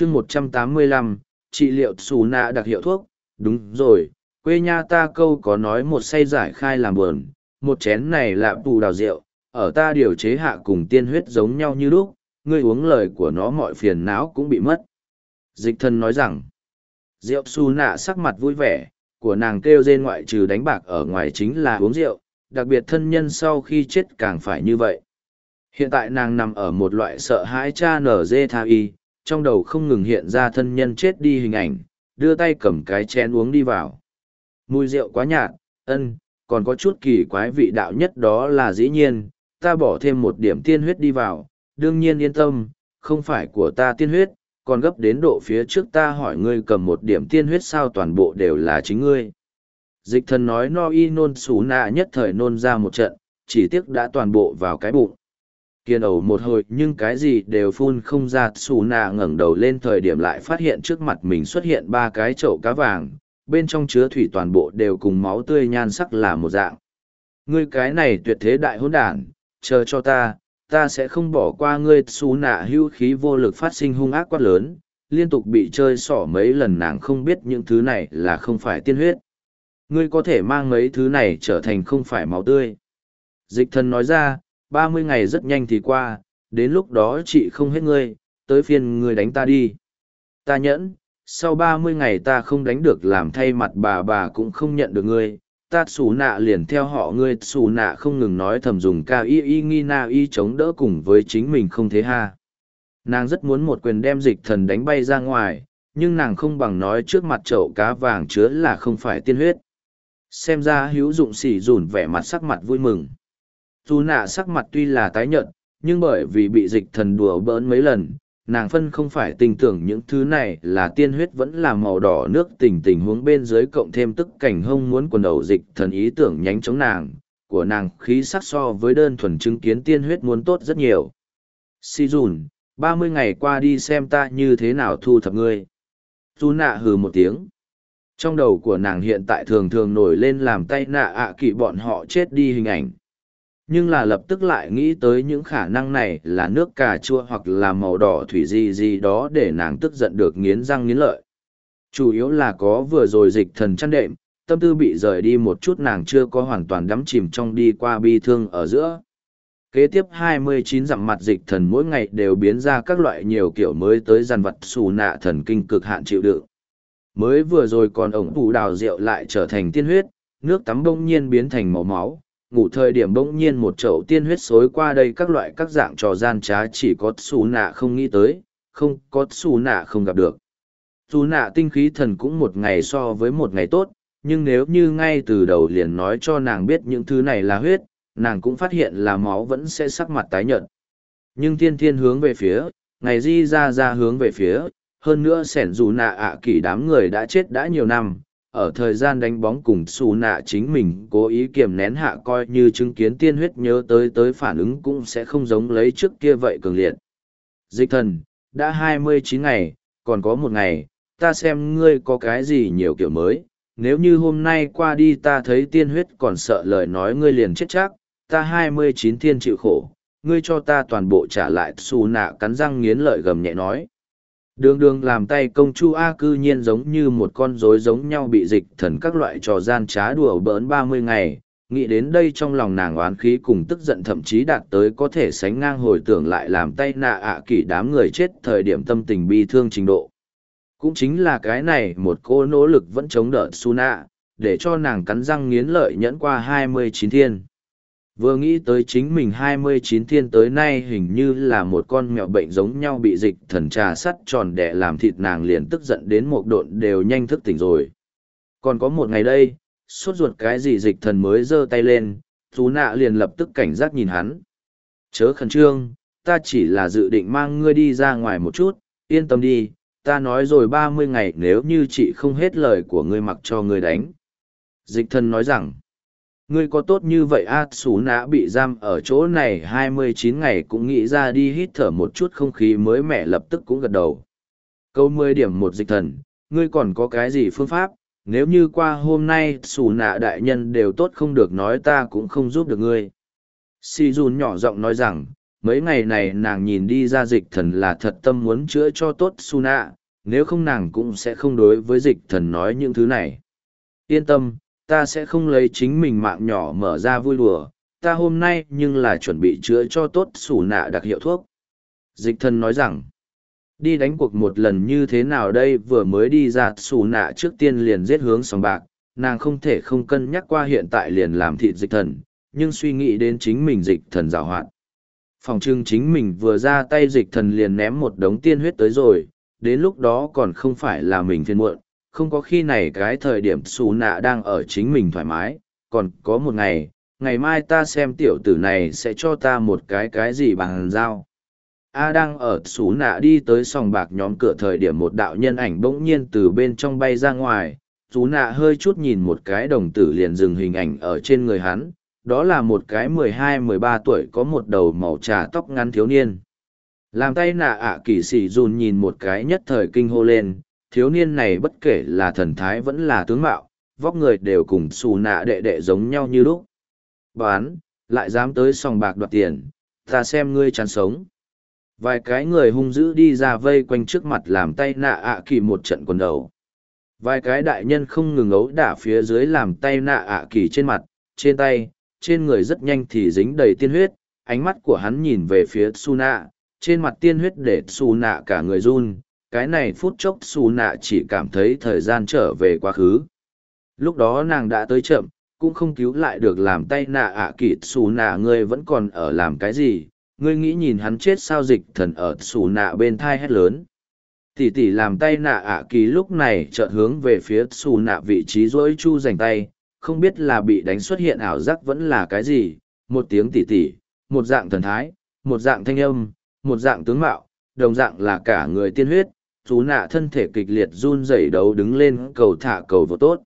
chương một trăm tám mươi lăm, trị liệu xù nạ đặc hiệu thuốc. Đúng rồi, quê nha ta câu có nói một say giải khai làm buồn, một chén này là bù đào rượu, ở ta điều chế hạ cùng tiên huyết giống nhau như lúc, ngươi uống lời của nó mọi phiền não cũng bị mất. Dịch thân nói rằng, rượu xù nạ sắc mặt vui vẻ, của nàng kêu rên ngoại trừ đánh bạc ở ngoài chính là uống rượu, đặc biệt thân nhân sau khi chết càng phải như vậy. Hiện tại nàng nằm ở một loại sợ hãi cha nở dê tha y trong đầu không ngừng hiện ra thân nhân chết đi hình ảnh đưa tay cầm cái chén uống đi vào mùi rượu quá nhạt ân còn có chút kỳ quái vị đạo nhất đó là dĩ nhiên ta bỏ thêm một điểm tiên huyết đi vào đương nhiên yên tâm không phải của ta tiên huyết còn gấp đến độ phía trước ta hỏi ngươi cầm một điểm tiên huyết sao toàn bộ đều là chính ngươi. Dịch thần nói no y nôn xú nạ nhất thời nôn ra một trận, chỉ tiếc đã toàn bộ vào cái bụng. Kiên ẩu một hồi nhưng cái gì đều phun không ra. Xù nạ ngẩng đầu lên thời điểm lại phát hiện trước mặt mình xuất hiện ba cái chậu cá vàng, bên trong chứa thủy toàn bộ đều cùng máu tươi nhan sắc là một dạng. Ngươi cái này tuyệt thế đại hỗn đản, chờ cho ta, ta sẽ không bỏ qua ngươi. Xù nạ hưu khí vô lực phát sinh hung ác quát lớn liên tục bị chơi xỏ mấy lần nàng không biết những thứ này là không phải tiên huyết. Ngươi có thể mang mấy thứ này trở thành không phải máu tươi. Dịch thần nói ra ba mươi ngày rất nhanh thì qua, đến lúc đó chị không hết ngươi, tới phiên ngươi đánh ta đi. Ta nhẫn, sau ba mươi ngày ta không đánh được làm thay mặt bà bà cũng không nhận được ngươi. Ta xù nạ liền theo họ ngươi, xù nạ không ngừng nói thầm dùng ca y y nghi na y chống đỡ cùng với chính mình không thế ha. Nàng rất muốn một quyền đem dịch thần đánh bay ra ngoài, nhưng nàng không bằng nói trước mặt chậu cá vàng chứa là không phải tiên huyết. Xem ra hữu dụng xỉ rủn vẻ mặt sắc mặt vui mừng dù nạ sắc mặt tuy là tái nhợt, nhưng bởi vì bị dịch thần đùa bỡn mấy lần, nàng phân không phải tình tưởng những thứ này là tiên huyết vẫn là màu đỏ nước tình tình huống bên dưới cộng thêm tức cảnh hông muốn quần đầu dịch thần ý tưởng nhánh chống nàng, của nàng khí sắc so với đơn thuần chứng kiến tiên huyết muốn tốt rất nhiều. Si dùn ba mươi ngày qua đi xem ta như thế nào thu thập ngươi. Dù nạ hừ một tiếng. Trong đầu của nàng hiện tại thường thường nổi lên làm tay nạ ạ à kỵ bọn họ chết đi hình ảnh nhưng là lập tức lại nghĩ tới những khả năng này là nước cà chua hoặc là màu đỏ thủy gì gì đó để nàng tức giận được nghiến răng nghiến lợi. Chủ yếu là có vừa rồi dịch thần chăn đệm, tâm tư bị rời đi một chút nàng chưa có hoàn toàn đắm chìm trong đi qua bi thương ở giữa. Kế tiếp 29 dặm mặt dịch thần mỗi ngày đều biến ra các loại nhiều kiểu mới tới dàn vật xù nạ thần kinh cực hạn chịu đựng. Mới vừa rồi còn ổng phủ đào rượu lại trở thành tiên huyết, nước tắm bỗng nhiên biến thành màu máu ngủ thời điểm bỗng nhiên một chậu tiên huyết xối qua đây các loại các dạng trò gian trá chỉ có xù nạ không nghĩ tới, không có xù nạ không gặp được. Xù nạ tinh khí thần cũng một ngày so với một ngày tốt, nhưng nếu như ngay từ đầu liền nói cho nàng biết những thứ này là huyết, nàng cũng phát hiện là máu vẫn sẽ sắc mặt tái nhợt. Nhưng thiên thiên hướng về phía, ngày di ra ra hướng về phía, hơn nữa sẻn dù nạ ạ kỳ đám người đã chết đã nhiều năm, ở thời gian đánh bóng cùng xù nạ chính mình cố ý kiềm nén hạ coi như chứng kiến tiên huyết nhớ tới tới phản ứng cũng sẽ không giống lấy trước kia vậy cường liệt. Dịch thần, đã hai mươi chín ngày, còn có một ngày, ta xem ngươi có cái gì nhiều kiểu mới, nếu như hôm nay qua đi ta thấy tiên huyết còn sợ lời nói ngươi liền chết chắc, ta hai mươi chín thiên chịu khổ, ngươi cho ta toàn bộ trả lại xù nạ cắn răng nghiến lợi gầm nhẹ nói. Đường đường làm tay công chu A cư nhiên giống như một con rối giống nhau bị dịch thần các loại trò gian trá đùa bỡn ba mươi ngày, nghĩ đến đây trong lòng nàng oán khí cùng tức giận thậm chí đạt tới có thể sánh ngang hồi tưởng lại làm tay nạ ạ à kỷ đám người chết thời điểm tâm tình bi thương trình độ. Cũng chính là cái này một cô nỗ lực vẫn chống đỡ Suna, để cho nàng cắn răng nghiến lợi nhẫn qua hai mươi chín thiên. Vừa nghĩ tới chính mình hai mươi chín thiên tới nay hình như là một con mèo bệnh giống nhau bị dịch thần trà sắt tròn đẻ làm thịt nàng liền tức giận đến một độn đều nhanh thức tỉnh rồi. Còn có một ngày đây, sốt ruột cái gì dịch thần mới giơ tay lên, thú nạ liền lập tức cảnh giác nhìn hắn. Chớ khẩn trương, ta chỉ là dự định mang ngươi đi ra ngoài một chút, yên tâm đi, ta nói rồi ba mươi ngày nếu như chị không hết lời của ngươi mặc cho ngươi đánh. Dịch thần nói rằng, ngươi có tốt như vậy a à, xú nã bị giam ở chỗ này hai mươi chín ngày cũng nghĩ ra đi hít thở một chút không khí mới mẻ lập tức cũng gật đầu. Câu mười điểm một dịch thần ngươi còn có cái gì phương pháp? Nếu như qua hôm nay xù nạ đại nhân đều tốt không được nói ta cũng không giúp được ngươi. Si dùn nhỏ giọng nói rằng mấy ngày này nàng nhìn đi ra dịch thần là thật tâm muốn chữa cho tốt su nạ nếu không nàng cũng sẽ không đối với dịch thần nói những thứ này. Yên tâm ta sẽ không lấy chính mình mạng nhỏ mở ra vui đùa, ta hôm nay nhưng là chuẩn bị chữa cho tốt sủ nạ đặc hiệu thuốc. Dịch thần nói rằng, đi đánh cuộc một lần như thế nào đây, vừa mới đi ra sủ nạ trước tiên liền giết hướng sòng bạc, nàng không thể không cân nhắc qua hiện tại liền làm thịt dịch thần, nhưng suy nghĩ đến chính mình dịch thần giảo hoạt. Phòng trưng chính mình vừa ra tay dịch thần liền ném một đống tiên huyết tới rồi, đến lúc đó còn không phải là mình phiên muộn không có khi này cái thời điểm xù nạ đang ở chính mình thoải mái còn có một ngày ngày mai ta xem tiểu tử này sẽ cho ta một cái cái gì bằng dao A đang ở xú nạ đi tới sòng bạc nhóm cửa thời điểm một đạo nhân ảnh bỗng nhiên từ bên trong bay ra ngoài, xú nạ hơi chút nhìn một cái đồng tử liền dừng hình ảnh ở trên người hắn, đó là một cái mười hai mười ba tuổi có một đầu màu trà tóc ngắn thiếu niên. Làm tay nạ ạ kỳ sĩ dùn nhìn một cái nhất thời kinh hô lên, thiếu niên này bất kể là thần thái vẫn là tướng mạo, vóc người đều cùng xù nạ đệ đệ giống nhau như lúc. Bán, lại dám tới sòng bạc đoạt tiền, ta xem ngươi chán sống vài cái người hung dữ đi ra vây quanh trước mặt làm tay nạ ạ kỳ một trận quần đầu vài cái đại nhân không ngừng ấu đả phía dưới làm tay nạ ạ kỳ trên mặt trên tay trên người rất nhanh thì dính đầy tiên huyết ánh mắt của hắn nhìn về phía Tsuna, trên mặt tiên huyết để Tsuna cả người run cái này phút chốc su nạ chỉ cảm thấy thời gian trở về quá khứ. Lúc đó nàng đã tới chậm, cũng không cứu lại được làm tay nạ ạ à kịt xù nạ, ngươi vẫn còn ở làm cái gì? Ngươi nghĩ nhìn hắn chết sao dịch thần ở xù nạ bên thai hét lớn. Tỉ tỉ làm tay nạ ạ kỳ lúc này chợt hướng về phía xù nạ vị trí rỗi chu dành tay, không biết là bị đánh xuất hiện ảo giác vẫn là cái gì. Một tiếng tỉ tỉ một dạng thần thái, một dạng thanh âm, một dạng tướng mạo, đồng dạng là cả người tiên huyết chú nạ thân thể kịch liệt run rẩy đấu đứng lên, cầu thả cầu vô tốt.